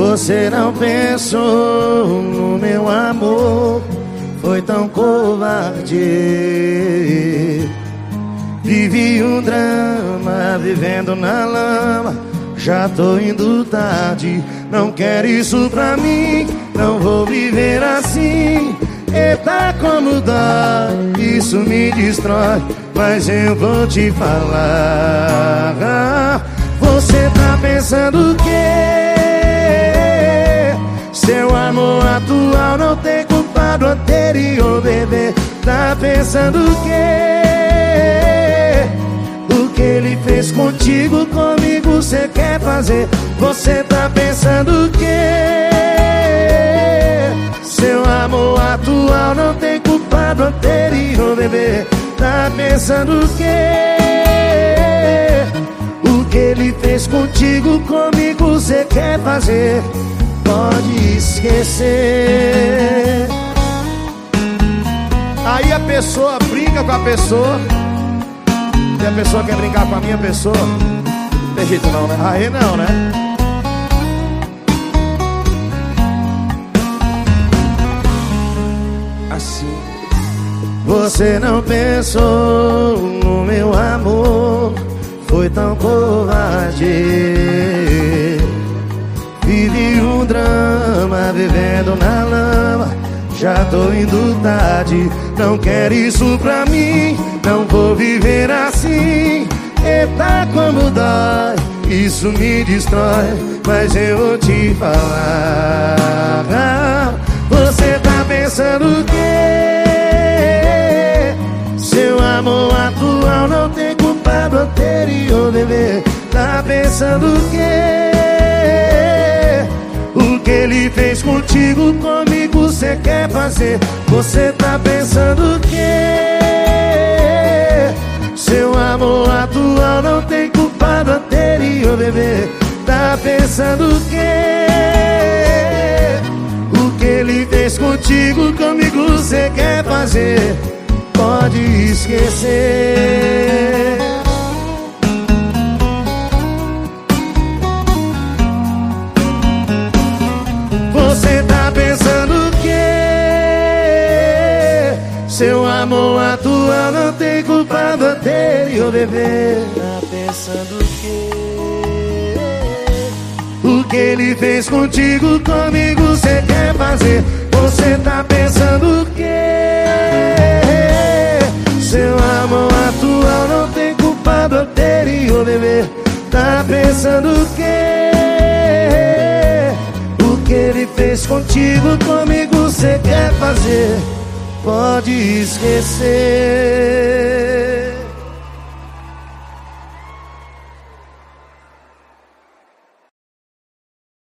Você não pensou no meu amor, foi tão covarde. Vivi um drama, vivendo na lama. Já tô indo tarde, não quero isso pra mim. Não vou viver assim. Eita, como dói, isso me destrói. Mas eu vou te falar. Você tá pensando o quê? Do anterior, bebê. Tá pensando o quê? O que ele fez contigo, comigo cê quer fazer? Você tá pensando o quê? Seu amor atual não tem culpa do anterior, bebê. Tá pensando o quê? O que ele fez contigo, comigo cê quer fazer? pode esquecer. Pessoa brinca com a pessoa. E a pessoa quer brincar com a minha pessoa. Não tem jeito não, né? Aí não, né? Assim. Você não pensou no meu amor. Foi tão covarde. Vivi um drama vivendo na lama Já tô indo tarde Não quero isso pra mim Não vou viver assim Eita como dói Isso me destrói Mas eu vou te falar Você tá pensando o quê? Seu amor atual não tem culpa do anterior, bebê Tá pensando o quê? que ele fez contigo, comigo cê quer fazer Você tá pensando o quê? Seu amor atual não tem culpa do anterior, bebê Tá pensando o quê? O que ele fez contigo, comigo cê quer fazer Pode esquecer atual não tem culpa do anterior, bebê Tá pensando o quê? O que ele fez contigo, comigo cê quer fazer Você tá pensando o quê? Seu amor atual não tem culpa do anterior, bebê Tá pensando o quê? O que ele fez contigo, comigo cê quer fazer pode esquecer.